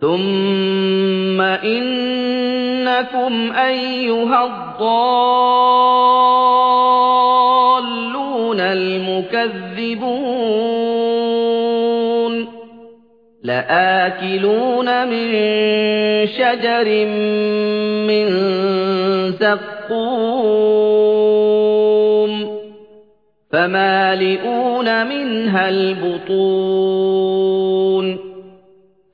ثُمَّ إِنَّكُمْ أَيُّهَا الضَّالُّونَ الْمُكَذِّبُونَ لَآكِلُونَ مِن شَجَرٍ مِّن زَقُّومٍ فَمَالِئُونَ مِنْهَا الْبُطُونَ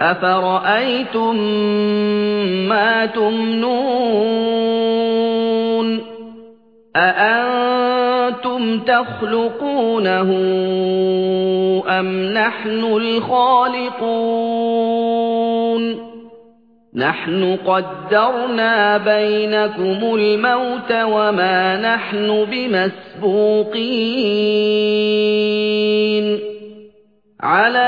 أَفَرَأَيْتُم مَّا تُمْنُونَ أَأَنتُمْ تَخْلُقُونَهُ أَمْ نَحْنُ الْخَالِقُونَ نَحْنُ قَدَّرْنَا بَيْنَكُمُ الْمَوْتَ وَمَا نَحْنُ بِمَسْبُوقِينَ عَلَىٰ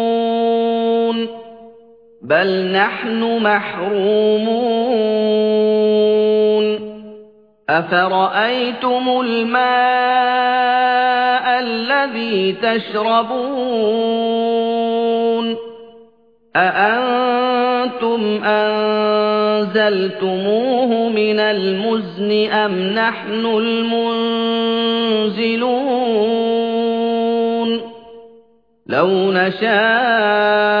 بَلْ نَحْنُ مَحْرُومُونَ أَفَرَأَيْتُمُ الْمَاءَ الَّذِي تَشْرَبُونَ أَأَنتُمْ أَنزَلْتُمُوهُ مِنَ الْمُزْنِ أَمْ نَحْنُ الْمُنزِلُونَ لَوْ نَشَاءُ